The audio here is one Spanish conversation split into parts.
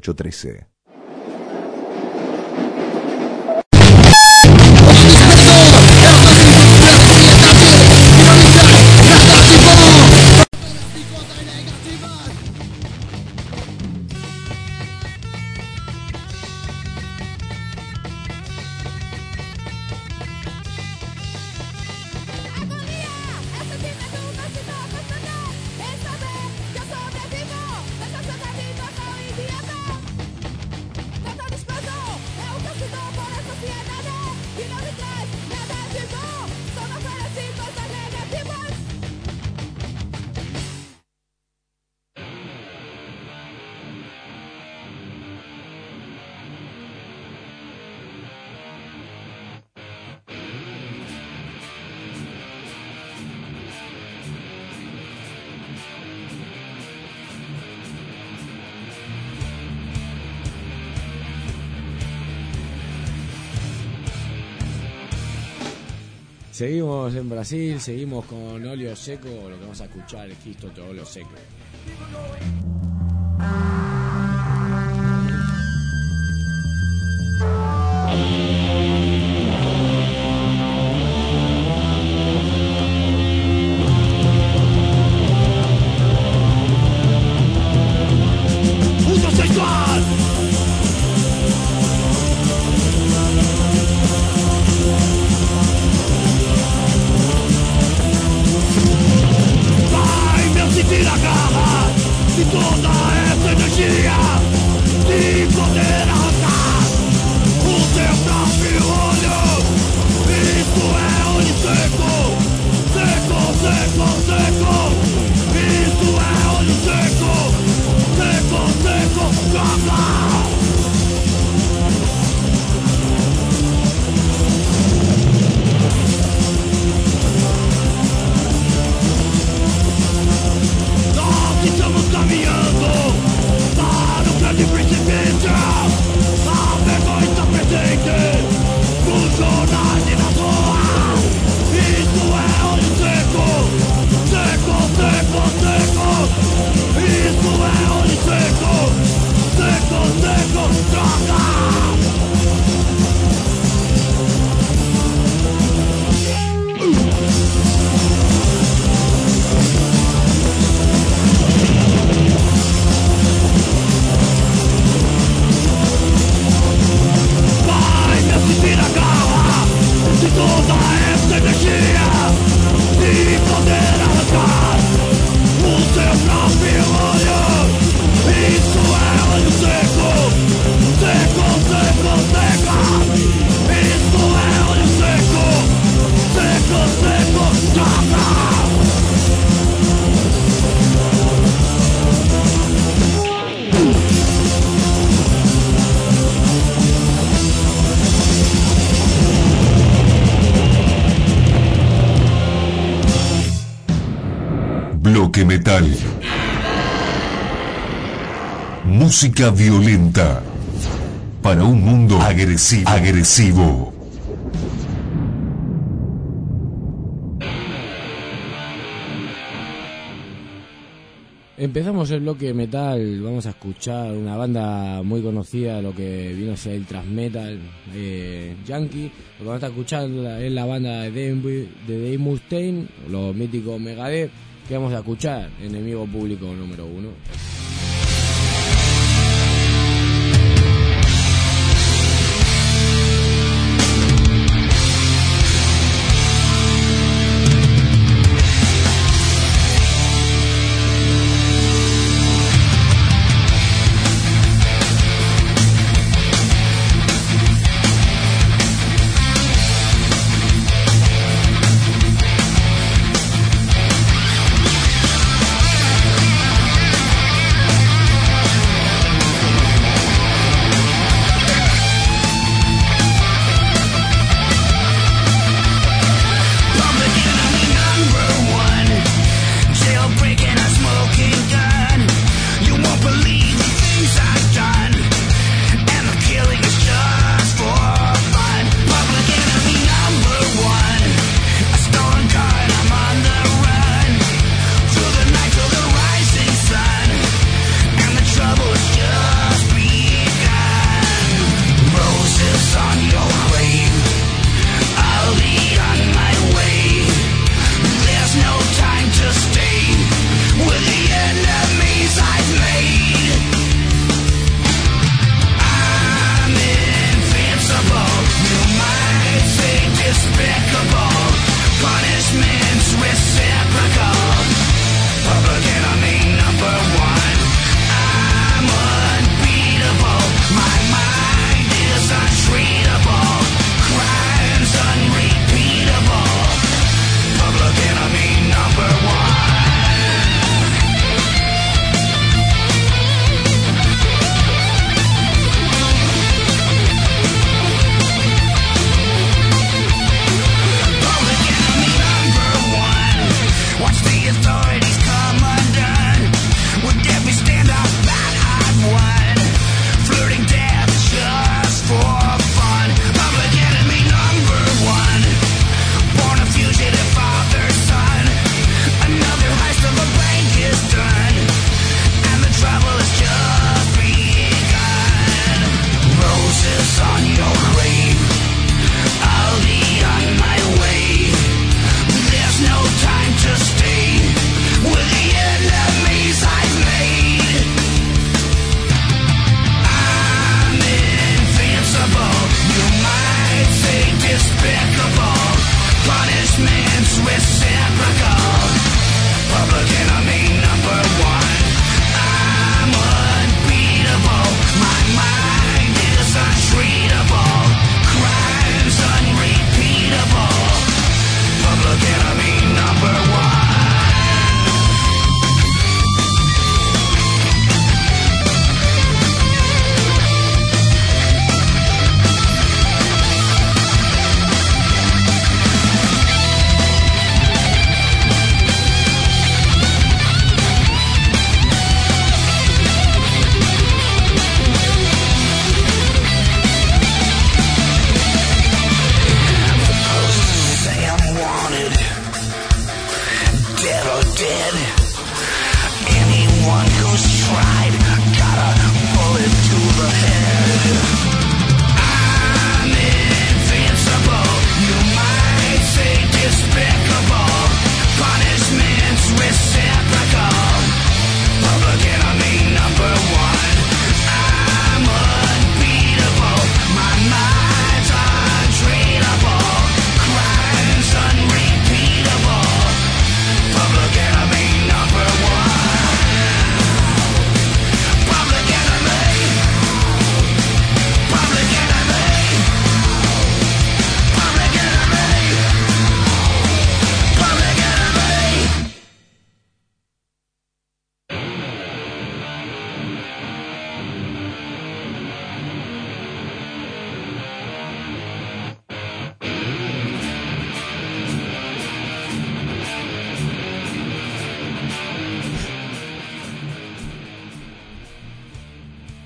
3813. Seguimos en Brasil, seguimos con óleo seco, lo que vamos a escuchar es todo óleo seco. Música violenta. Para un mundo agresivo. Empezamos el bloque metal, vamos a escuchar una banda muy conocida, lo que vino a ser el thrash metal eh, yankee. Lo que vamos a escuchar es la banda de Dave, de Mustaine, los míticos Megadeth, que vamos a escuchar, enemigo público número uno.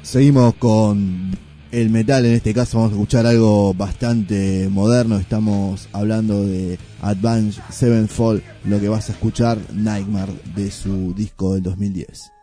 Seguimos con el metal, en este caso vamos a escuchar algo bastante moderno, estamos hablando de Advanced Sevenfold, lo que vas a escuchar, Nightmare, de su disco del 2010.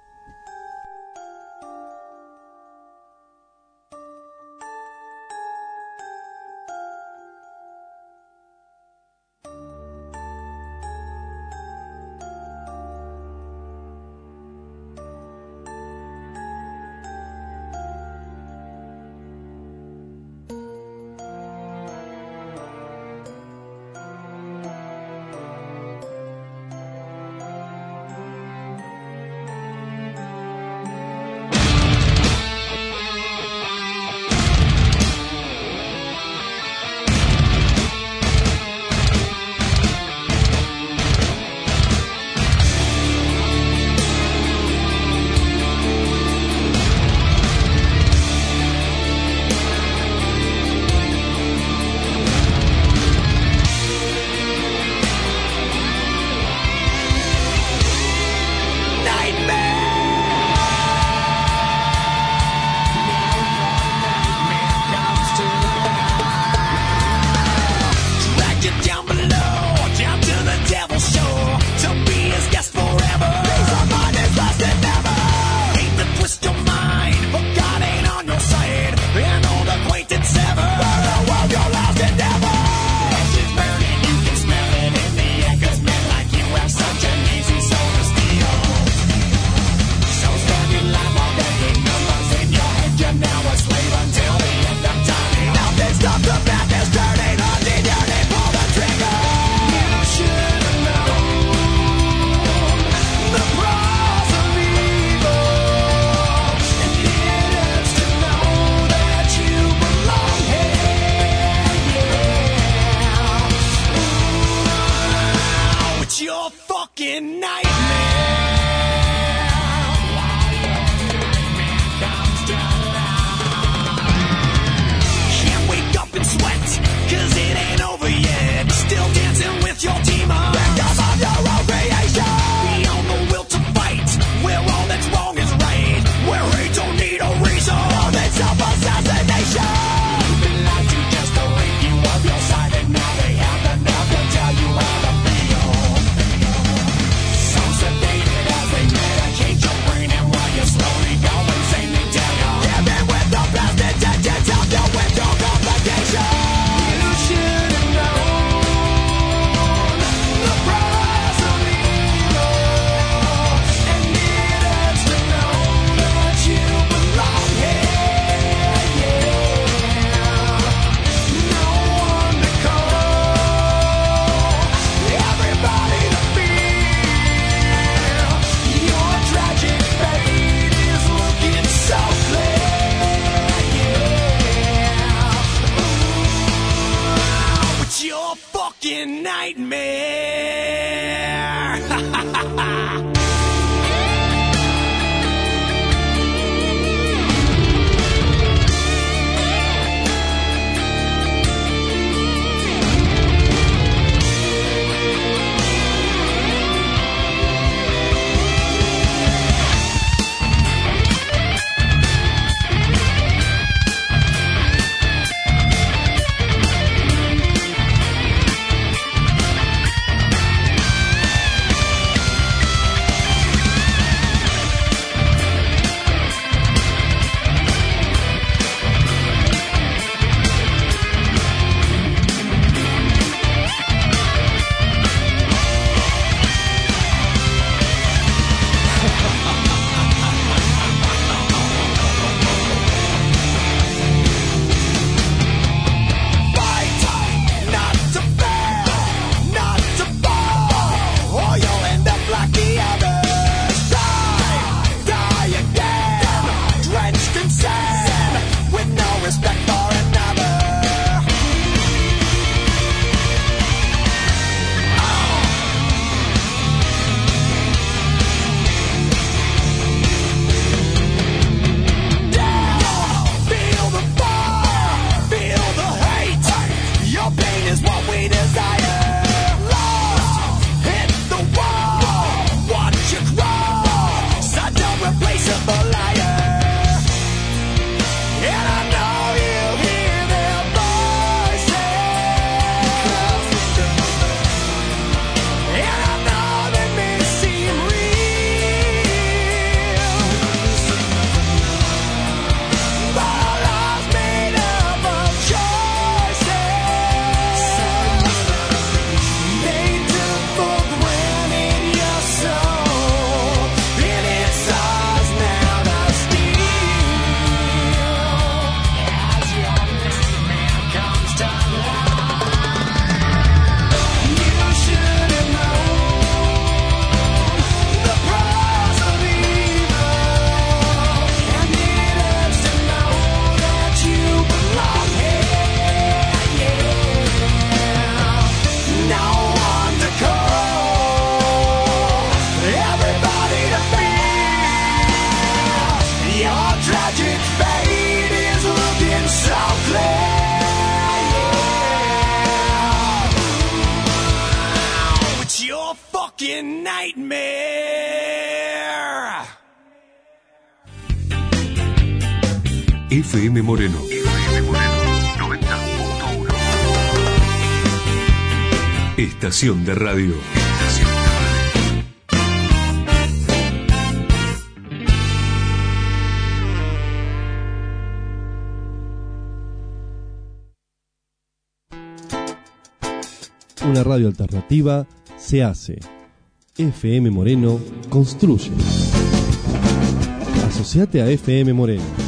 FM Moreno. FM Moreno 90.1. Estación de radio. Una radio alternativa se hace. FM Moreno construye. Asociate a FM Moreno.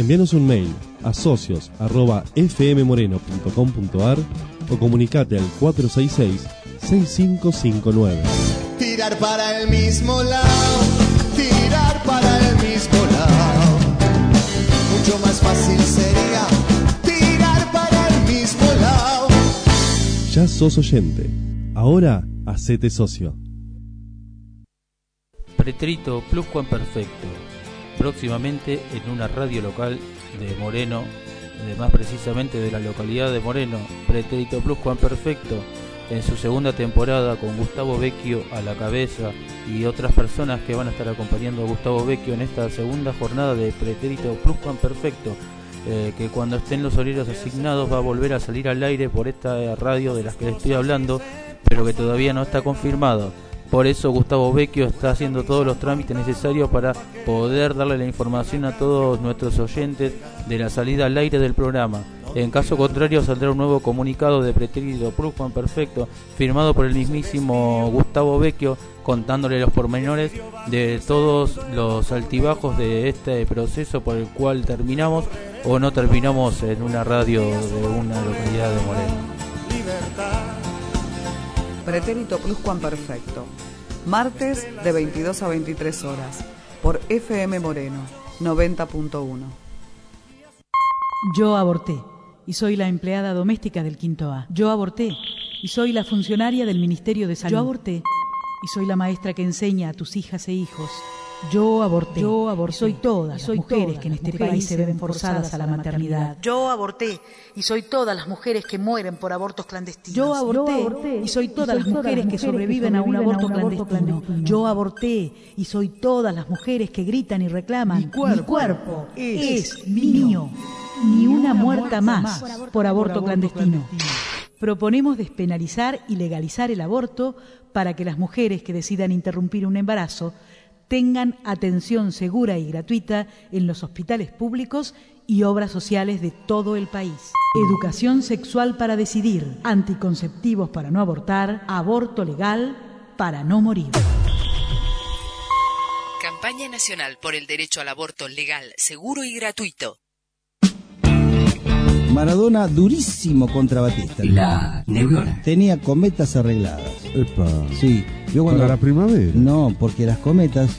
Envíanos un mail a socios arroba fmmoreno.com.ar o comunicate al 466-6559. Tirar para el mismo lado, tirar para el mismo lado. Mucho más fácil sería tirar para el mismo lado. Ya sos oyente. Ahora hacete socio. Pretérito Pluscuamperfecto. Próximamente en una radio local de Moreno, más precisamente de la localidad de Moreno, Pretérito Pluscuamperfecto, en su segunda temporada con Gustavo Vecchio a la cabeza y otras personas que van a estar acompañando a Gustavo Vecchio en esta segunda jornada de Pretérito Pluscuamperfecto. eh, que cuando estén los horarios asignados va a volver a salir al aire por esta radio de las que les estoy hablando, pero que todavía no está confirmado. Por eso Gustavo Vecchio está haciendo todos los trámites necesarios para poder darle la información a todos nuestros oyentes de la salida al aire del programa. En caso contrario saldrá un nuevo comunicado de pretérito Juan Perfecto firmado por el mismísimo Gustavo Vecchio contándole los pormenores de todos los altibajos de este proceso por el cual terminamos o no terminamos en una radio de una localidad de Moreno. Pretérito Pluscuamperfecto. Martes de 22 a 23 horas. Por FM Moreno 90.1. Yo aborté y soy la empleada doméstica del quinto A. Yo aborté y soy la funcionaria del Ministerio de Salud. Yo aborté y soy la maestra que enseña a tus hijas e hijos. Yo aborté. Yo aborté. Y soy todas las soy mujeres todas que en este mujeres país se ven forzadas a la maternidad. Yo aborté y soy todas las mujeres que mueren por abortos clandestinos. Yo aborté y soy todas las mujeres que sobreviven a un aborto clandestino. Yo aborté y soy todas las mujeres que gritan y reclaman. Mi cuerpo, es mío. Ni una muerta más por aborto clandestino. Proponemos despenalizar y legalizar el aborto para que las mujeres que decidan interrumpir un embarazo tengan atención segura y gratuita en los hospitales públicos y obras sociales de todo el país. Educación sexual para decidir, anticonceptivos para no abortar, aborto legal para no morir. Campaña Nacional por el Derecho al Aborto Legal, Seguro y Gratuito. Maradona durísimo contra Batista. La neurona. Tenía cometas arregladas. Sí. Yo cuando ¿Para la primavera? No, porque las cometas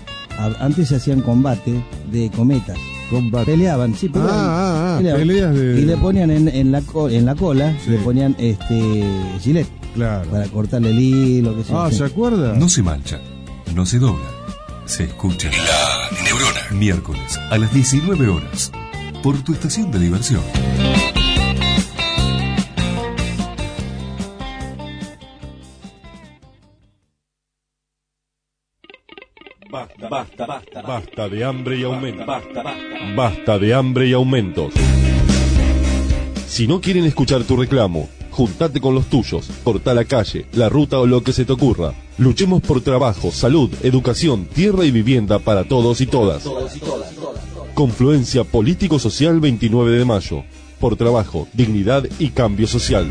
antes se hacían combate de cometas. Combate. Peleaban, sí, peleaban. Ah, ah, ah, Peleaban. peleas de- Y le ponían en, en la co- en la cola, le ponían este gilet. Claro. Para cortarle el hilo, que Ah, ¿se acuerda? No se mancha, no se dobla, se escucha. La Neurona. Miércoles a las 19 horas. Por tu estación de diversión. Basta, basta, basta. Basta de hambre y aumentos. Basta de hambre y aumentos. Si no quieren escuchar tu reclamo, juntate con los tuyos, corta la calle, la ruta o lo que se te ocurra. Luchemos por trabajo, salud, educación, tierra y vivienda para todos y todas. Confluencia Político-Social 29 de mayo. Por trabajo, dignidad y cambio social.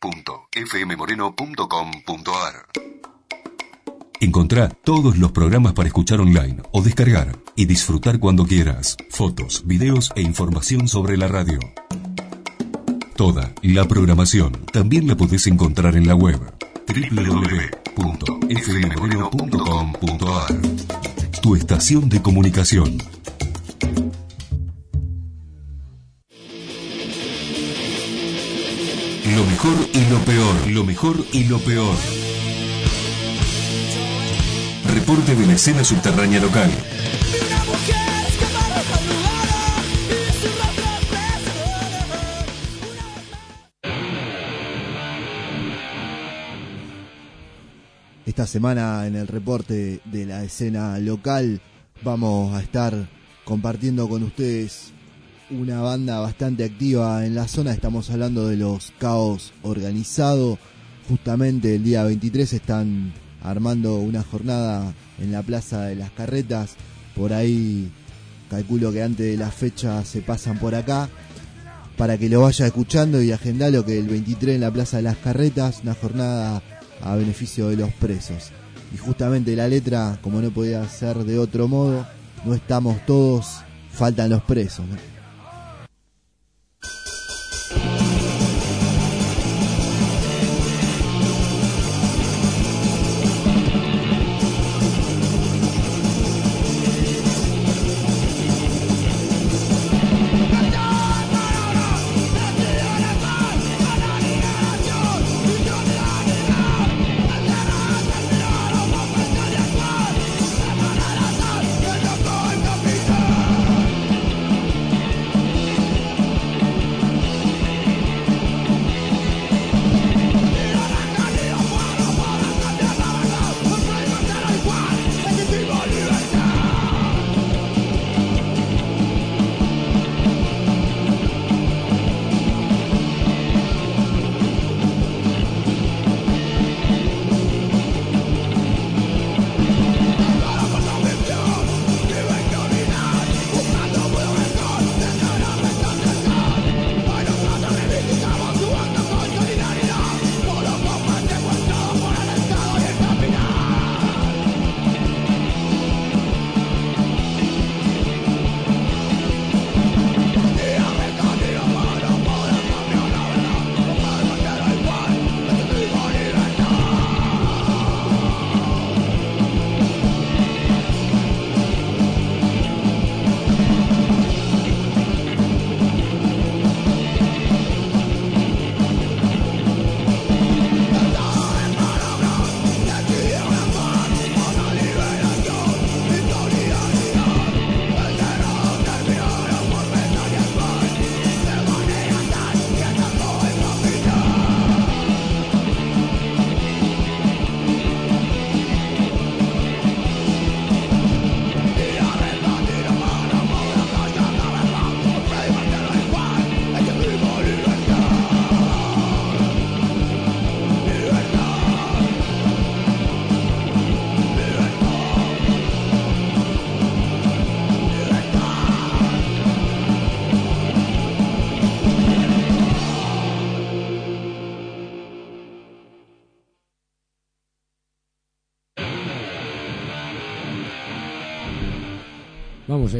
www.fmmoreno.com.ar Encontrá todos los programas para escuchar online o descargar y disfrutar cuando quieras. Fotos, videos e información sobre la radio. Toda la programación también la podés encontrar en la web www.fmmoreno.com.ar Tu estación de comunicación. Lo mejor y lo peor. Lo mejor y lo peor. Reporte de la escena subterránea local. Esta semana en el reporte de la escena local vamos a estar compartiendo con ustedes una banda bastante activa en la zona. Estamos hablando de los Caos Organizado. Justamente el día 23 están armando una jornada en la Plaza de las Carretas. Por ahí calculo que antes de la fecha se pasan por acá para que lo vaya escuchando y agendalo que el 23 en la Plaza de las Carretas, una jornada a beneficio de los presos. Y justamente la letra, como no podía ser de otro modo, no estamos todos, faltan los presos.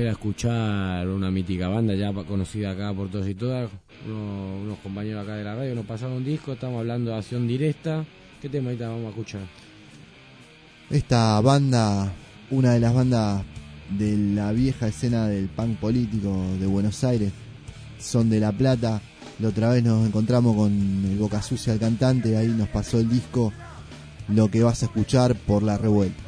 A escuchar una mítica banda ya conocida acá por todos y todas. Unos, unos compañeros acá de la radio nos pasaron un disco, estamos hablando de acción directa. ¿Qué tema ahorita vamos a escuchar? Esta banda, una de las bandas de la vieja escena del punk político de Buenos Aires, son de La Plata. La otra vez nos encontramos con el Boca Sucia, el cantante, ahí nos pasó el disco, lo que vas a escuchar por la revuelta.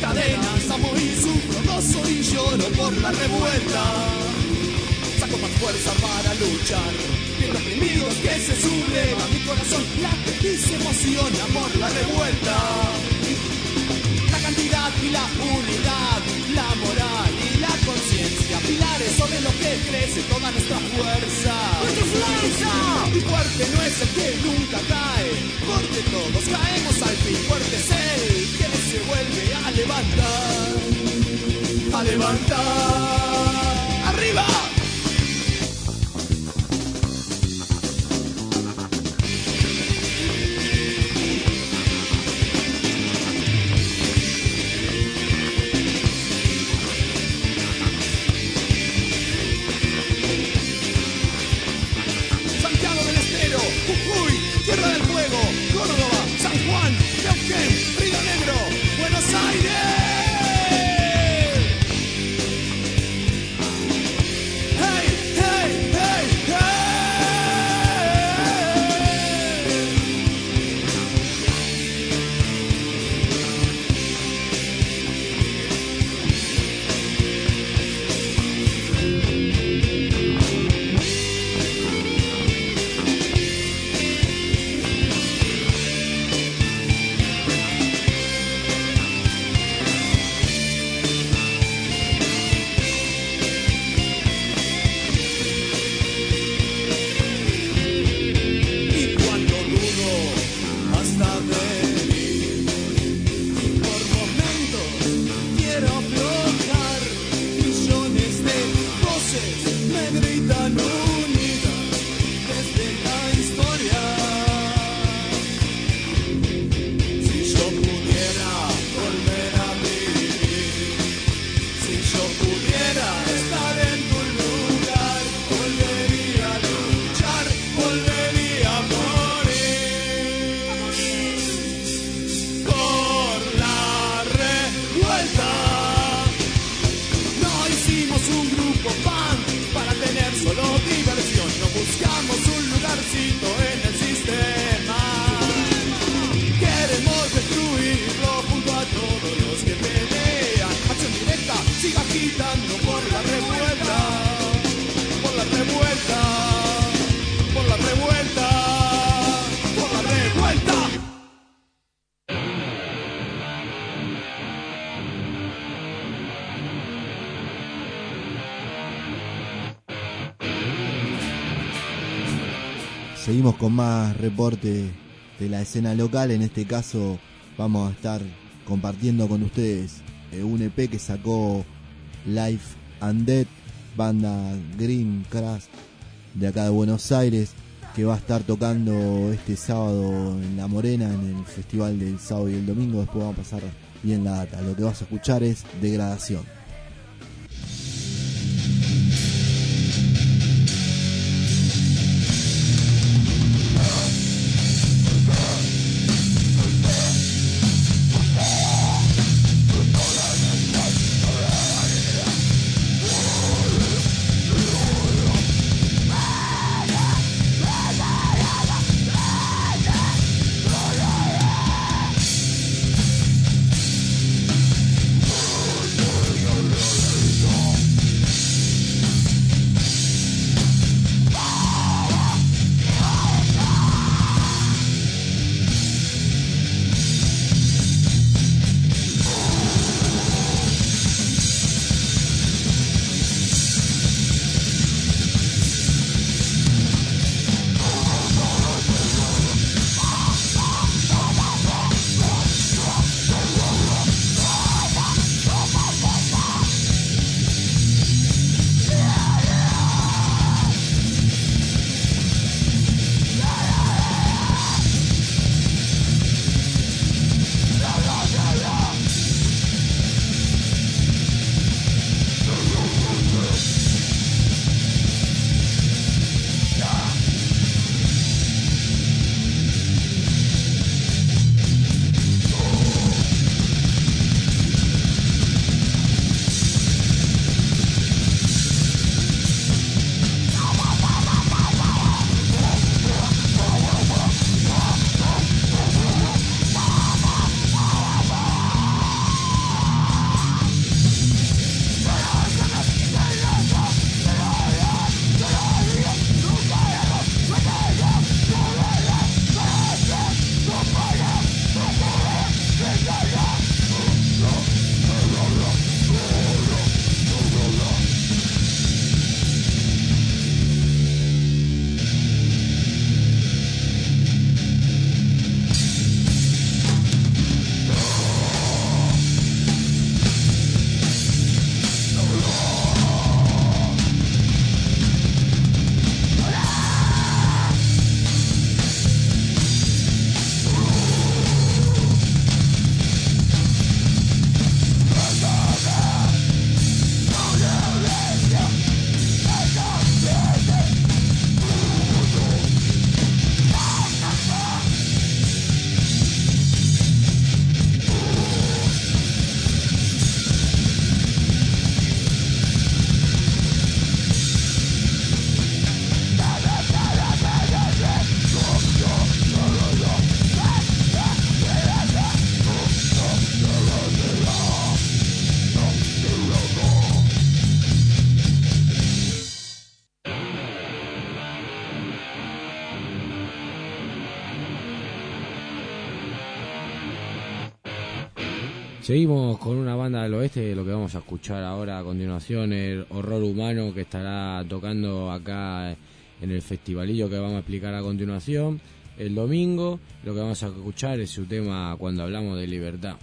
Cadenas. Amo y sufro, gozo y lloro por la revuelta más fuerza para luchar. Bien reprimidos que se subleva mi corazón, late y se emociona por la revuelta. La cantidad y la unidad, la moral y la conciencia, pilares sobre los que crece toda nuestra fuerza. ¡Nuestra fuerza! Y fuerte no es el que nunca cae, porque todos caemos al fin. Fuerte es el que se vuelve a levantar, a levantar. jogo de reporte de la escena local. En este caso vamos a estar compartiendo con ustedes eh, un EP que sacó Life and Dead, banda Green Crash de acá de Buenos Aires, que va a estar tocando este sábado en La Morena, en el festival del sábado y el domingo. Después vamos a pasar bien la data. Lo que vas a escuchar es Degradación. Seguimos con una banda del oeste, lo que vamos a escuchar ahora a continuación, el Horror Humano, que estará tocando acá en el festivalillo que vamos a explicar a continuación. El domingo, lo que vamos a escuchar es su tema cuando hablamos de libertad.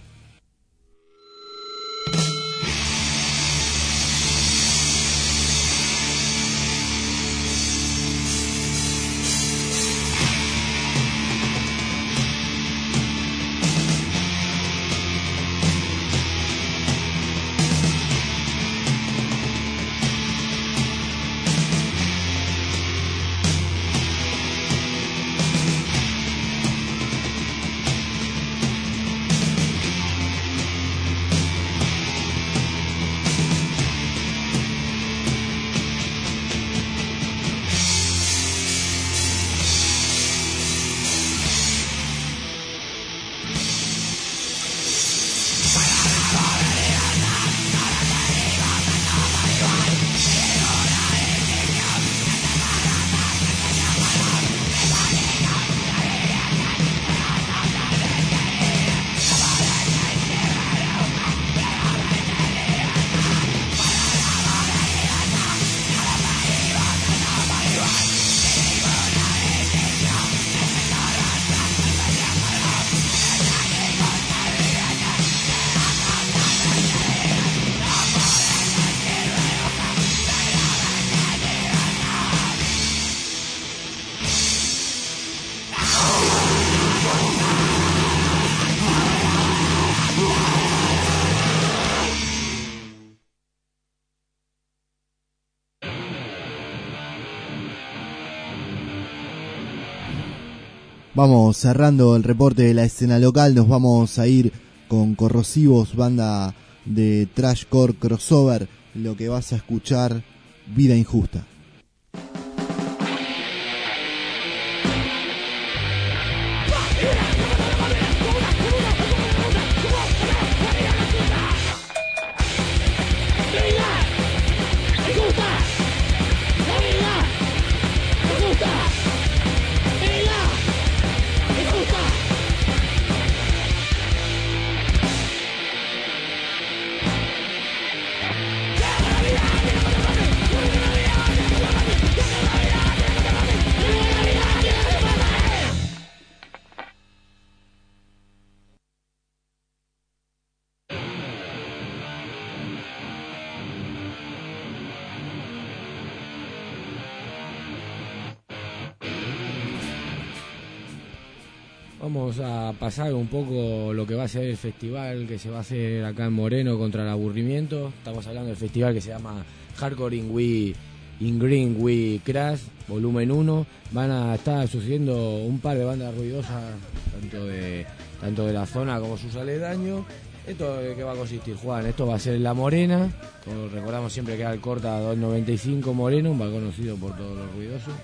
Vamos cerrando el reporte de la escena local, nos vamos a ir con Corrosivos, banda de trashcore crossover, lo que vas a escuchar, Vida Injusta. Vamos a pasar un poco lo que va a ser el festival que se va a hacer acá en Moreno contra el aburrimiento. Estamos hablando del festival que se llama Hardcore in, We, in Green We Crash, volumen 1. Van a estar sucediendo un par de bandas ruidosas, tanto de, tanto de la zona como sus aledaños. ¿Esto de qué va a consistir, Juan? Esto va a ser La Morena, como recordamos siempre que era el Corta 295 Moreno, un bar conocido por todos los ruidosos.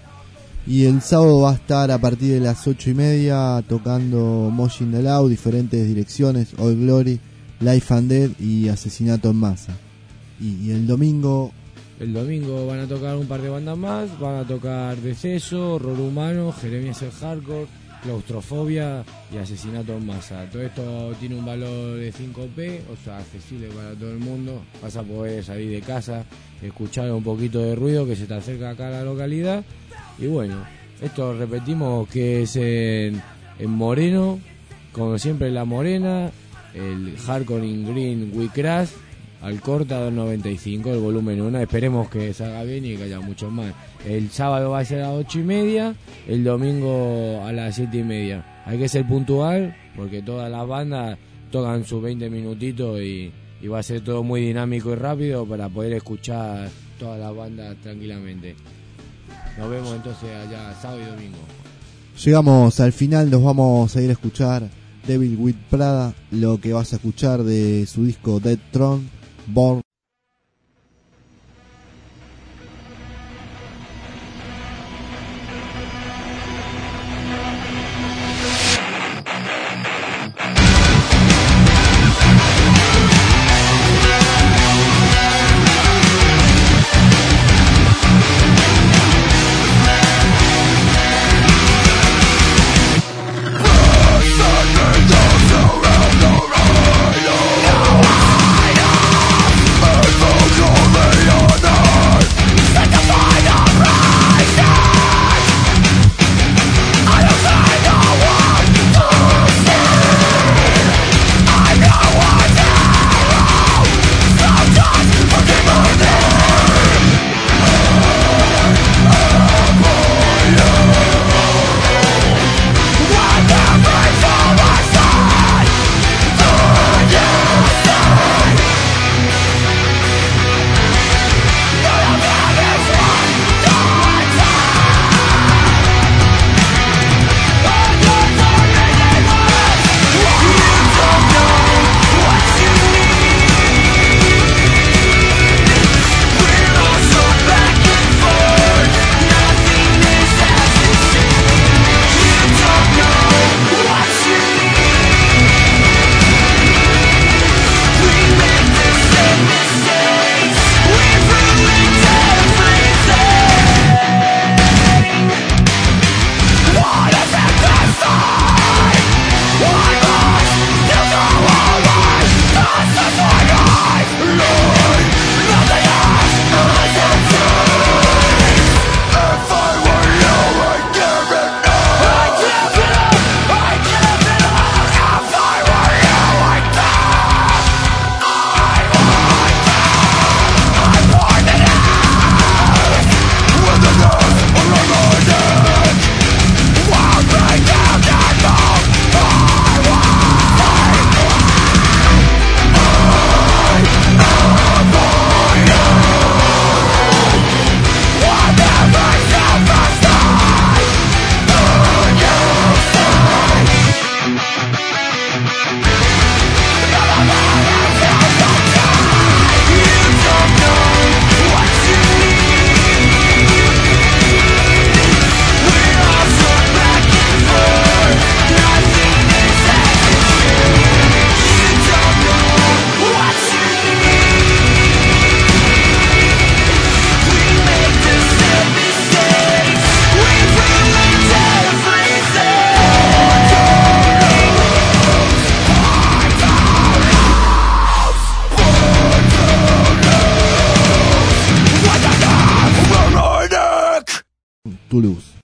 Y el sábado va a estar a partir de las ocho y media tocando Motion the Loud, diferentes direcciones, All Glory, Life and Dead y Asesinato en Masa. Y, el domingo El domingo van a tocar un par de bandas más, van a tocar Deceso, Horror Humano, Jeremías el Hardcore, Claustrofobia y Asesinato en Masa. Todo esto tiene un valor de 5p, o sea, accesible para todo el mundo. Vas a poder salir de casa, escuchar un poquito de ruido que se te acerca acá a la localidad. Y bueno, esto repetimos que es en, en Moreno, como siempre La Morena, el Hardcore in Green We Crash, al corta 295, el volumen 1. Esperemos que salga bien y que haya muchos más. El sábado va a ser a las 8 y media, el domingo a las 7 y media. Hay que ser puntual porque todas las bandas tocan sus 20 minutitos y va a ser todo muy dinámico y rápido para poder escuchar todas las bandas tranquilamente. Nos vemos entonces allá sábado y domingo. llegamos al final, nos vamos a ir a escuchar Devil with Prada, lo que vas a escuchar de su disco Dead Throne, Born